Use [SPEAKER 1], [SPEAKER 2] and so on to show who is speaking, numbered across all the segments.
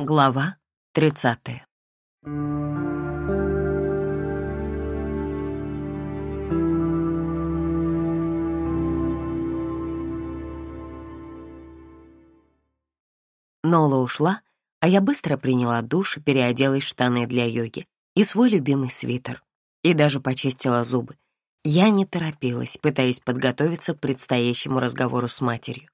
[SPEAKER 1] Глава 30 Нола ушла, а я быстро приняла душ и переоделась в штаны для йоги и свой любимый свитер, и даже почистила зубы. Я не торопилась, пытаясь подготовиться к предстоящему разговору с матерью.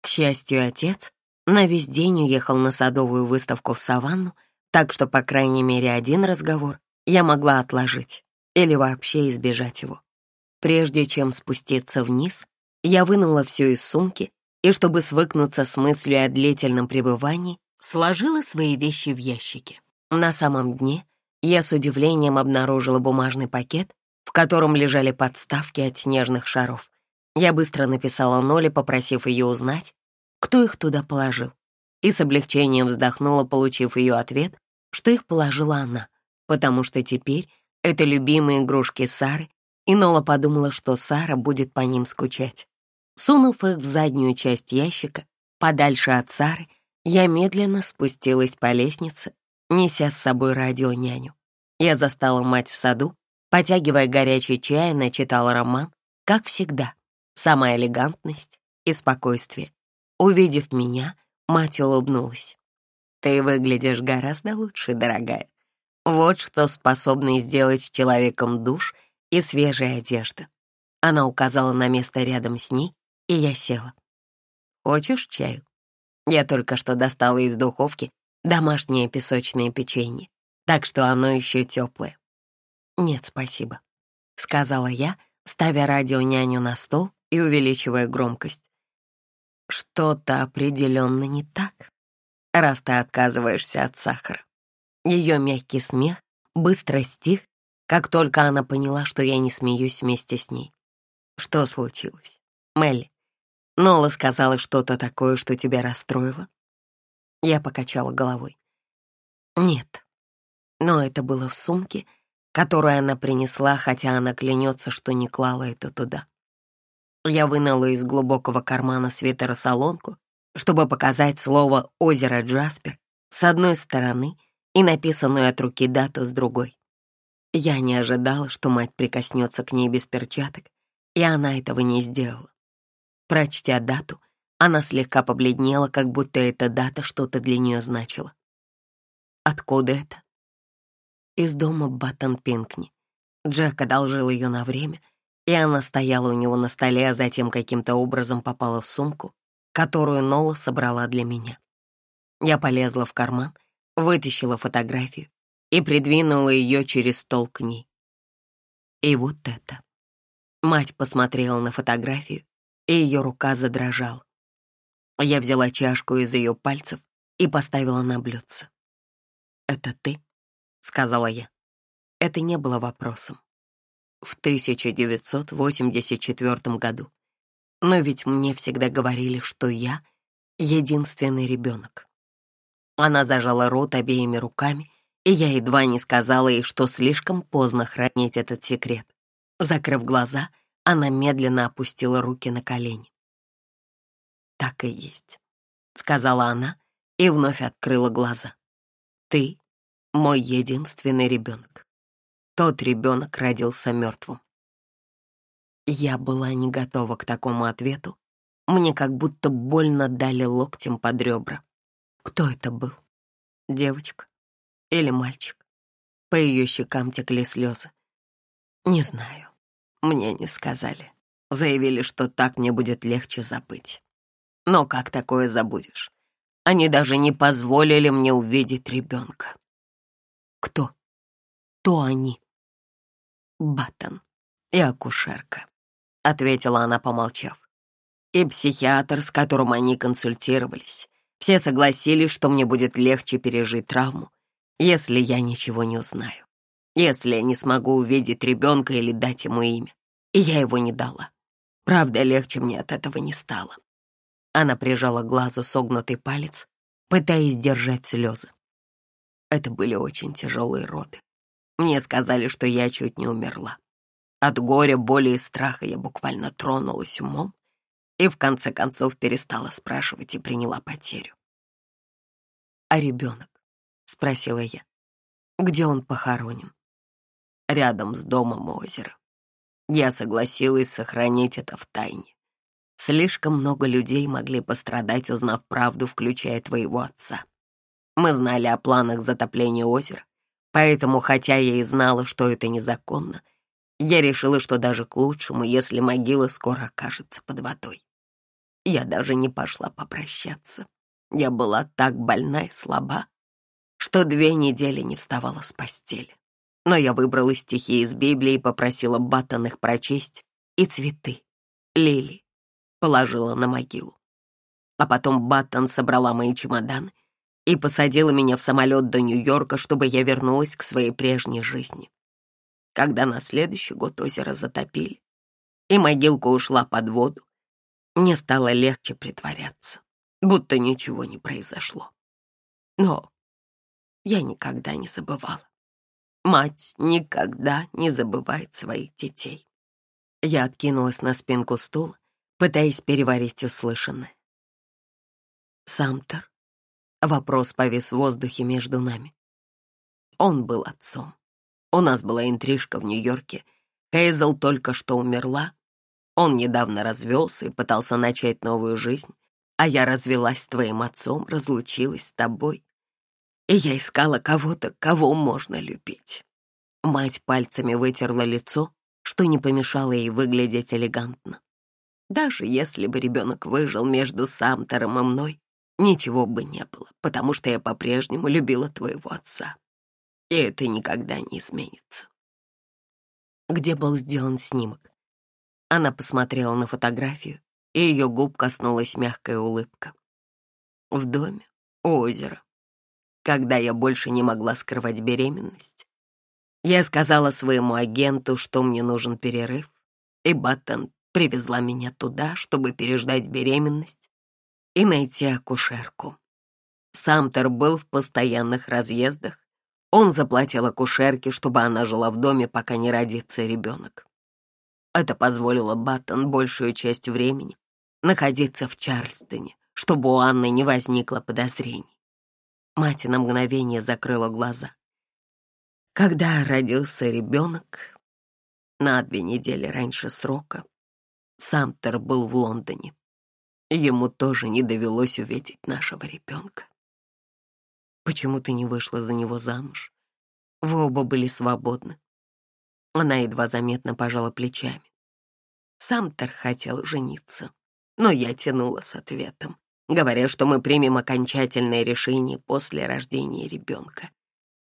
[SPEAKER 1] К счастью, отец на весь день уехал на садовую выставку в саванну, так что, по крайней мере, один разговор я могла отложить или вообще избежать его. Прежде чем спуститься вниз, я вынула все из сумки и, чтобы свыкнуться с мыслью о длительном пребывании, сложила свои вещи в ящике. На самом дне я с удивлением обнаружила бумажный пакет, в котором лежали подставки от снежных шаров. Я быстро написала Ноле, попросив ее узнать, кто их туда положил, и с облегчением вздохнула, получив ее ответ, что их положила она, потому что теперь это любимые игрушки Сары, и Нола подумала, что Сара будет по ним скучать. Сунув их в заднюю часть ящика, подальше от Сары, я медленно спустилась по лестнице, неся с собой радионяню. Я застала мать в саду, потягивая горячий чай, она читала роман, как всегда, самая элегантность и спокойствие. Увидев меня, мать улыбнулась. «Ты выглядишь гораздо лучше, дорогая. Вот что способны сделать с человеком душ и свежая одежда». Она указала на место рядом с ней, и я села. «Хочешь чаю?» Я только что достала из духовки домашнее песочное печенье, так что оно еще теплое. «Нет, спасибо», — сказала я, ставя радионяню на стол и увеличивая громкость. Что-то определенно не так, раз ты отказываешься от сахара. Ее мягкий смех быстро стих, как только она поняла, что я не смеюсь вместе с ней. Что случилось? Мелли, Нола сказала что-то такое, что тебя расстроило? Я покачала головой. Нет, но это было в сумке, которую она принесла, хотя она клянется, что не клала это туда. Я вынула из глубокого кармана свитера солонку, чтобы показать слово «Озеро Джаспер» с одной стороны и написанную от руки дату с другой. Я не ожидала, что мать прикоснется к ней без перчаток, и она этого не сделала. Прочтя дату, она слегка побледнела, как будто эта дата что-то для нее значила. Откуда это? Из дома Баттон Пинкни. Джек одолжил ее на время — и она стояла у него на столе, а затем каким-то образом попала в сумку, которую Нола собрала для меня. Я полезла в карман, вытащила фотографию и придвинула ее через стол к ней. И вот это. Мать посмотрела на фотографию, и ее рука задрожала. Я взяла чашку из ее пальцев и поставила на блюдце. «Это ты?» — сказала я. Это не было вопросом в 1984 году. Но ведь мне всегда говорили, что я единственный ребенок. Она зажала рот обеими руками, и я едва не сказала ей, что слишком поздно хранить этот секрет. Закрыв глаза, она медленно опустила руки на колени. «Так и есть», — сказала она и вновь открыла глаза. «Ты мой единственный ребенок. Тот ребенок родился мертвым. Я была не готова к такому ответу. Мне как будто больно дали локтем под ребра. Кто это был? Девочка или мальчик? По ее щекам текли слезы. Не знаю. Мне не сказали. Заявили, что так мне будет легче забыть. Но как такое забудешь? Они даже не позволили мне увидеть ребенка. Кто? Кто они? Баттон и акушерка», — ответила она, помолчав. «И психиатр, с которым они консультировались. Все согласились, что мне будет легче пережить травму, если я ничего не узнаю. Если я не смогу увидеть ребенка или дать ему имя. И я его не дала. Правда, легче мне от этого не стало». Она прижала к глазу согнутый палец, пытаясь держать слезы. Это были очень тяжелые роды. Мне сказали, что я чуть не умерла. От горя, боли и страха я буквально тронулась умом и в конце концов перестала спрашивать и приняла потерю. А «А ребенок?» — спросила я. «Где он похоронен?» «Рядом с домом озера. Я согласилась сохранить это в тайне. Слишком много людей могли пострадать, узнав правду, включая твоего отца. Мы знали о планах затопления озера, поэтому, хотя я и знала, что это незаконно, я решила, что даже к лучшему, если могила скоро окажется под водой. Я даже не пошла попрощаться. Я была так больна и слаба, что две недели не вставала с постели. Но я выбрала стихи из Библии и попросила Баттон их прочесть, и цветы, лилии, положила на могилу. А потом Баттон собрала мои чемоданы и посадила меня в самолет до Нью-Йорка, чтобы я вернулась к своей прежней жизни. Когда на следующий год озеро затопили, и могилка ушла под воду, мне стало легче притворяться, будто ничего не произошло. Но я никогда не забывала. Мать никогда не забывает своих детей. Я откинулась на спинку стула, пытаясь переварить услышанное. Самтер. Вопрос повис в воздухе между нами. Он был отцом. У нас была интрижка в Нью-Йорке. Хейзел только что умерла. Он недавно развелся и пытался начать новую жизнь. А я развелась с твоим отцом, разлучилась с тобой. И я искала кого-то, кого можно любить. Мать пальцами вытерла лицо, что не помешало ей выглядеть элегантно. Даже если бы ребенок выжил между Самтером и мной, ничего бы не было, потому что я по-прежнему любила твоего отца. И это никогда не изменится. Где был сделан снимок? Она посмотрела на фотографию, и ее губ коснулась мягкая улыбка. В доме, у озера. Когда я больше не могла скрывать беременность, я сказала своему агенту, что мне нужен перерыв, и Баттон привезла меня туда, чтобы переждать беременность и найти акушерку. Самтер был в постоянных разъездах. Он заплатил акушерке, чтобы она жила в доме, пока не родится ребенок. Это позволило Баттон большую часть времени находиться в Чарльстоне, чтобы у Анны не возникло подозрений. Мать на мгновение закрыла глаза. Когда родился ребенок, на две недели раньше срока, Самтер был в Лондоне. Ему тоже не довелось увидеть нашего ребенка. Почему ты не вышла за него замуж? Вы оба были свободны. Она едва заметно пожала плечами. Самтер хотел жениться, но я тянула с ответом, говоря, что мы примем окончательное решение после рождения ребенка.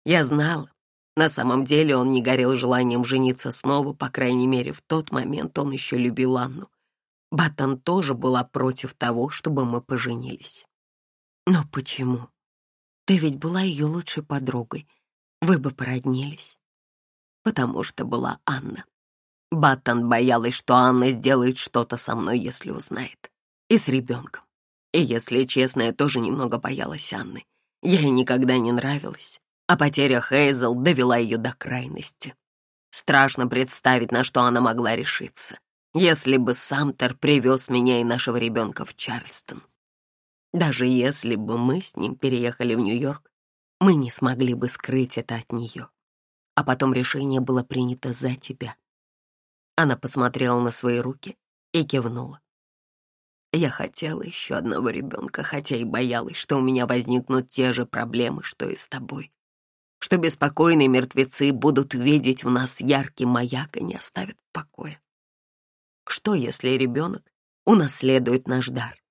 [SPEAKER 1] Я знала, на самом деле он не горел желанием жениться снова, по крайней мере, в тот момент он еще любил Анну. Баттон тоже была против того, чтобы мы поженились. Но почему? Ты ведь была ее лучшей подругой. Вы бы породнились. Потому что была Анна. Баттон боялась, что Анна сделает что-то со мной, если узнает. И с ребенком. И, если честно, я тоже немного боялась Анны. Я ей никогда не нравилась а потеря Хейзел довела ее до крайности. Страшно представить, на что она могла решиться, если бы Самтер привез меня и нашего ребенка в Чарльстон. Даже если бы мы с ним переехали в Нью-Йорк, мы не смогли бы скрыть это от нее. А потом решение было принято за тебя. Она посмотрела на свои руки и кивнула. Я хотела еще одного ребенка, хотя и боялась, что у меня возникнут те же проблемы, что и с тобой что беспокойные мертвецы будут видеть в нас яркий маяк и не оставят в покое. Что, если ребенок унаследует наш дар?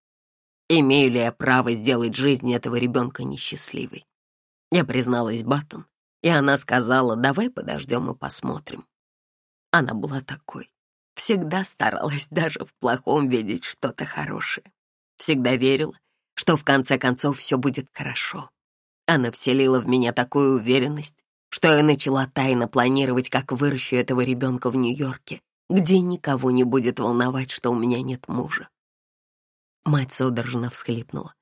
[SPEAKER 1] Имею ли я право сделать жизнь этого ребенка несчастливой? Я призналась Баттон, и она сказала, давай подождем и посмотрим. Она была такой. Всегда старалась даже в плохом видеть что-то хорошее. Всегда верила, что в конце концов все будет хорошо. Она вселила в меня такую уверенность, что я начала тайно планировать, как выращу этого ребенка в Нью-Йорке, где никого не будет волновать, что у меня нет мужа. Мать судорожно всхлипнула.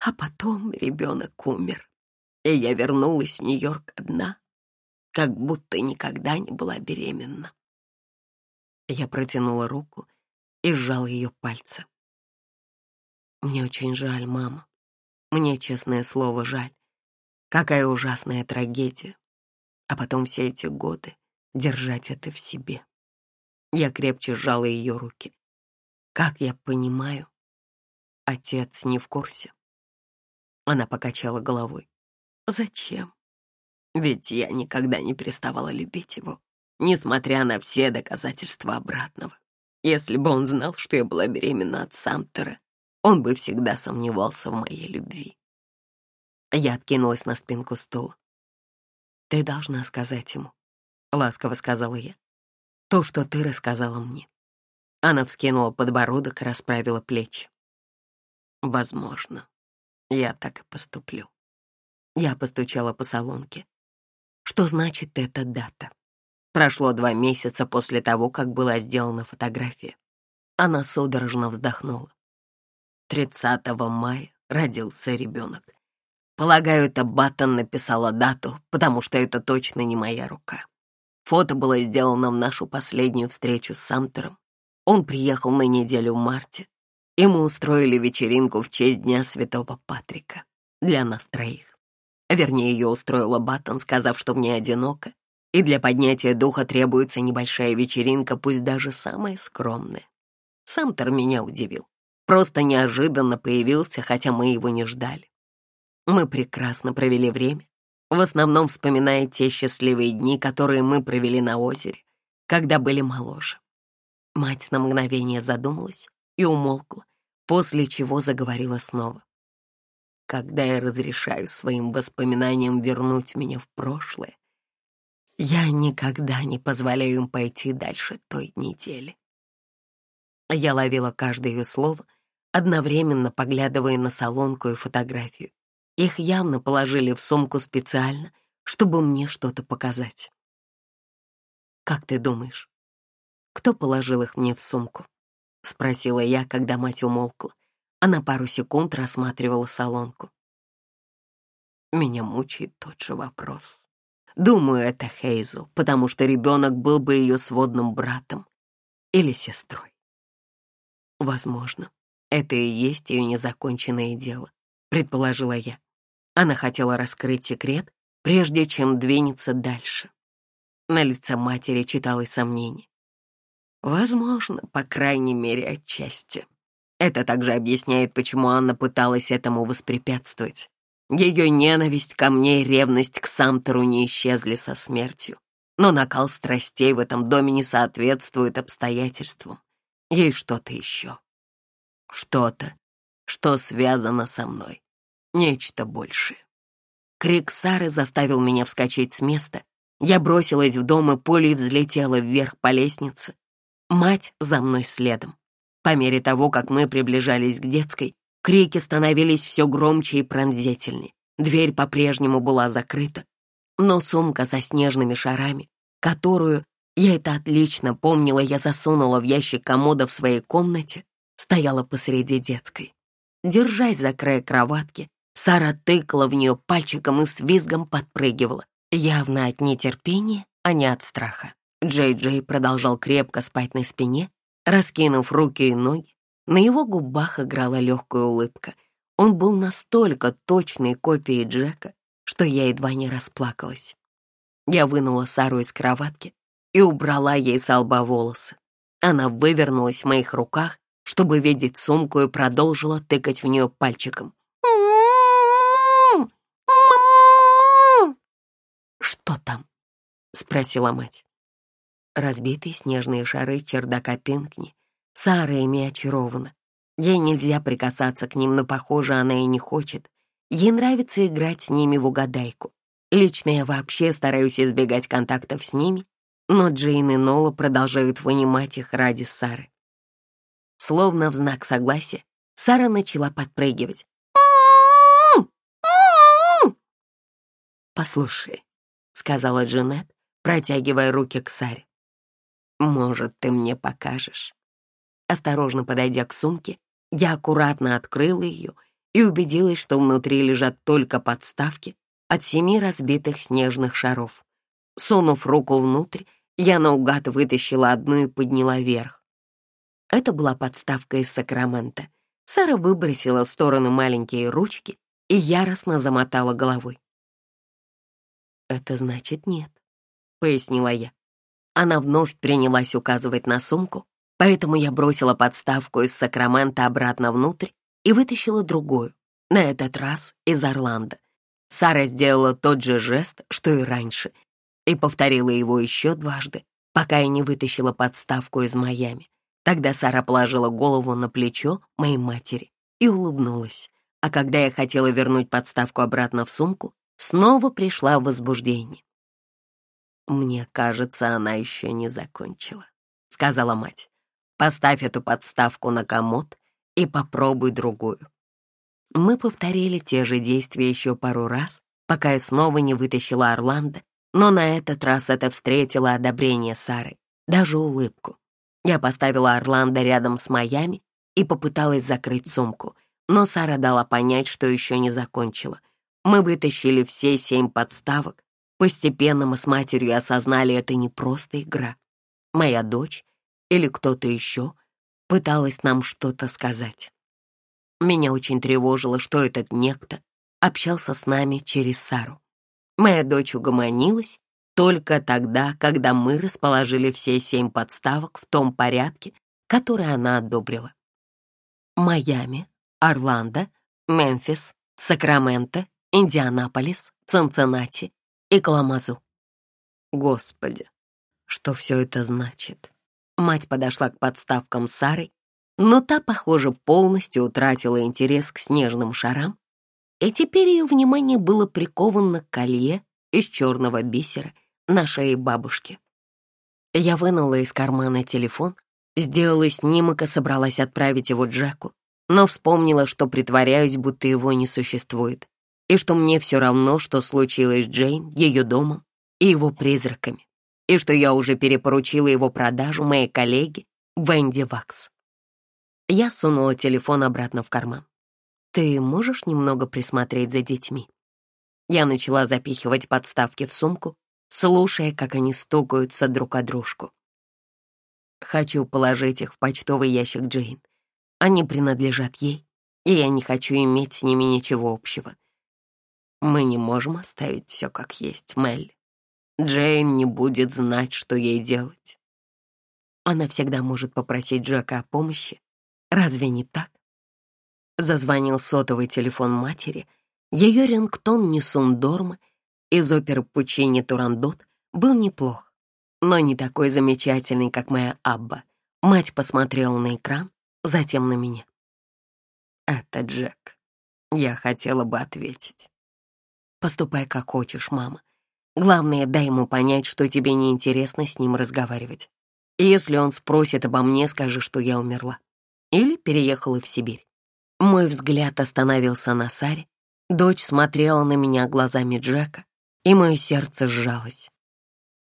[SPEAKER 1] А потом ребенок умер, и я вернулась в Нью-Йорк одна, как будто никогда не была беременна. Я протянула руку и сжал ее пальцы. «Мне очень жаль, мама. Мне, честное слово, жаль. Какая ужасная трагедия. А потом все эти годы держать это в себе. Я крепче сжала ее руки. Как я понимаю, отец не в курсе. Она покачала головой. Зачем? Ведь я никогда не переставала любить его, несмотря на все доказательства обратного. Если бы он знал, что я была беременна от Самтера, он бы всегда сомневался в моей любви. Я откинулась на спинку стула. «Ты должна сказать ему», — ласково сказала я. «То, что ты рассказала мне». Она вскинула подбородок и расправила плечи. «Возможно, я так и поступлю». Я постучала по салонке. Что значит эта дата? Прошло два месяца после того, как была сделана фотография. Она судорожно вздохнула. 30 мая родился ребенок. Полагаю, это Баттон написала дату, потому что это точно не моя рука. Фото было сделано в нашу последнюю встречу с Самтером. Он приехал на неделю в марте, и мы устроили вечеринку в честь Дня Святого Патрика для нас троих. Вернее, ее устроила Баттон, сказав, что мне одиноко, и для поднятия духа требуется небольшая вечеринка, пусть даже самая скромная. Самтер меня удивил просто неожиданно появился, хотя мы его не ждали. Мы прекрасно провели время, в основном вспоминая те счастливые дни, которые мы провели на озере, когда были моложе. Мать на мгновение задумалась и умолкла, после чего заговорила снова. Когда я разрешаю своим воспоминаниям вернуть меня в прошлое, я никогда не позволяю им пойти дальше той недели. Я ловила каждое ее слово — одновременно поглядывая на солонку и фотографию. Их явно положили в сумку специально, чтобы мне что-то показать. «Как ты думаешь, кто положил их мне в сумку?» — спросила я, когда мать умолкла. Она пару секунд рассматривала солонку. Меня мучает тот же вопрос. Думаю, это Хейзел, потому что ребенок был бы ее сводным братом или сестрой. Возможно. Это и есть ее незаконченное дело, предположила я. Она хотела раскрыть секрет, прежде чем двинется дальше. На лице матери читалось сомнение. Возможно, по крайней мере, отчасти. Это также объясняет, почему Анна пыталась этому воспрепятствовать. Ее ненависть ко мне и ревность к Самтеру не исчезли со смертью. Но накал страстей в этом доме не соответствует обстоятельствам. Ей что-то еще. Что-то, что связано со мной. Нечто большее. Крик Сары заставил меня вскочить с места. Я бросилась в дом, и пулей взлетела вверх по лестнице. Мать за мной следом. По мере того, как мы приближались к детской, крики становились все громче и пронзительнее. Дверь по-прежнему была закрыта, но сумка со снежными шарами, которую, я это отлично помнила, я засунула в ящик комода в своей комнате, стояла посреди детской. Держась за край кроватки, Сара тыкала в нее пальчиком и с визгом подпрыгивала, явно от нетерпения, а не от страха. Джей-Джей продолжал крепко спать на спине, раскинув руки и ноги. На его губах играла легкая улыбка. Он был настолько точной копией Джека, что я едва не расплакалась. Я вынула Сару из кроватки и убрала ей с лба волосы. Она вывернулась в моих руках чтобы видеть сумку, и продолжила тыкать в нее пальчиком. «Что там?» — спросила мать. Разбитые снежные шары чердака Пинкни. Сара ими очарована. Ей нельзя прикасаться к ним, но, похоже, она и не хочет. Ей нравится играть с ними в угадайку. Лично я вообще стараюсь избегать контактов с ними, но Джейн и Нола продолжают вынимать их ради Сары. Словно в знак согласия, Сара начала подпрыгивать. «Послушай», — сказала Джанет, протягивая руки к Саре. «Может, ты мне покажешь?» Осторожно подойдя к сумке, я аккуратно открыла ее и убедилась, что внутри лежат только подставки от семи разбитых снежных шаров. Сунув руку внутрь, я наугад вытащила одну и подняла вверх. Это была подставка из Сакрамента. Сара выбросила в сторону маленькие ручки и яростно замотала головой. «Это значит нет», — пояснила я. Она вновь принялась указывать на сумку, поэтому я бросила подставку из Сакрамента обратно внутрь и вытащила другую, на этот раз из Орландо. Сара сделала тот же жест, что и раньше, и повторила его еще дважды, пока я не вытащила подставку из Майами. Тогда Сара положила голову на плечо моей матери и улыбнулась, а когда я хотела вернуть подставку обратно в сумку, снова пришла в возбуждение. «Мне кажется, она еще не закончила», — сказала мать. «Поставь эту подставку на комод и попробуй другую». Мы повторили те же действия еще пару раз, пока я снова не вытащила Орландо, но на этот раз это встретило одобрение Сары, даже улыбку. Я поставила Орландо рядом с Майами и попыталась закрыть сумку, но Сара дала понять, что еще не закончила. Мы вытащили все семь подставок, Постепенно мы с матерью осознали, это не просто игра. Моя дочь или кто-то еще пыталась нам что-то сказать. Меня очень тревожило, что этот некто общался с нами через Сару. Моя дочь угомонилась только тогда, когда мы расположили все семь подставок в том порядке, который она одобрила. Майами, Орландо, Мемфис, Сакраменто, Индианаполис, Цинциннати, и Каламазу. Господи, что все это значит? Мать подошла к подставкам Сары, но та, похоже, полностью утратила интерес к снежным шарам, и теперь ее внимание было приковано к колье из черного бисера на шее бабушки. Я вынула из кармана телефон, сделала снимок и собралась отправить его Джеку, но вспомнила, что притворяюсь, будто его не существует и что мне все равно, что случилось с Джейн, ее домом и его призраками, и что я уже перепоручила его продажу моей коллеге Венди Вакс. Я сунула телефон обратно в карман. «Ты можешь немного присмотреть за детьми?» Я начала запихивать подставки в сумку, слушая, как они стукаются друг о дружку. Хочу положить их в почтовый ящик Джейн. Они принадлежат ей, и я не хочу иметь с ними ничего общего. Мы не можем оставить все как есть, Мелли. Джейн не будет знать, что ей делать. Она всегда может попросить Джека о помощи. Разве не так? Зазвонил сотовый телефон матери. Ее рингтон Несун Дорма из оперы Пучини Турандот был неплох, но не такой замечательный, как моя Абба. Мать посмотрела на экран, затем на меня. «Это Джек. Я хотела бы ответить». Поступай как хочешь, мама. Главное, дай ему понять, что тебе неинтересно с ним разговаривать. И если он спросит обо мне, скажи, что я умерла. Или переехала в Сибирь. Мой взгляд остановился на Саре. Дочь смотрела на меня глазами Джека, и мое сердце сжалось.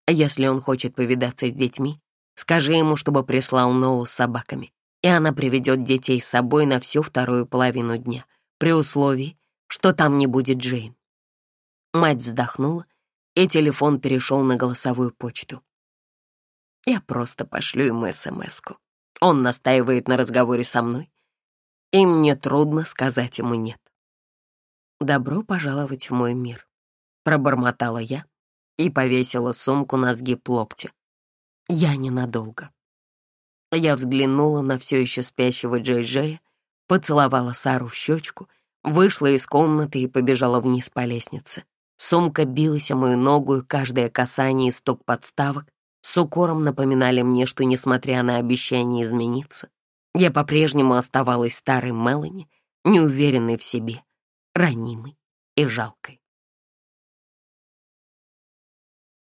[SPEAKER 1] Если он хочет повидаться с детьми, скажи ему, чтобы прислал Ноу с собаками, и она приведет детей с собой на всю вторую половину дня, при условии, что там не будет Джейн. Мать вздохнула, и телефон перешел на голосовую почту. Я просто пошлю ему СМС-ку. Он настаивает на разговоре со мной, и мне трудно сказать ему «нет». «Добро пожаловать в мой мир», — пробормотала я и повесила сумку на сгиб локтя. Я ненадолго. Я взглянула на все еще спящего Джей-Джея, поцеловала Сару в щечку, вышла из комнаты и побежала вниз по лестнице. Сумка билась о мою ногу, и каждое касание и стук подставок с укором напоминали мне, что, несмотря на обещание измениться, я по-прежнему оставалась старой Мелани, неуверенной в себе, ранимой и жалкой.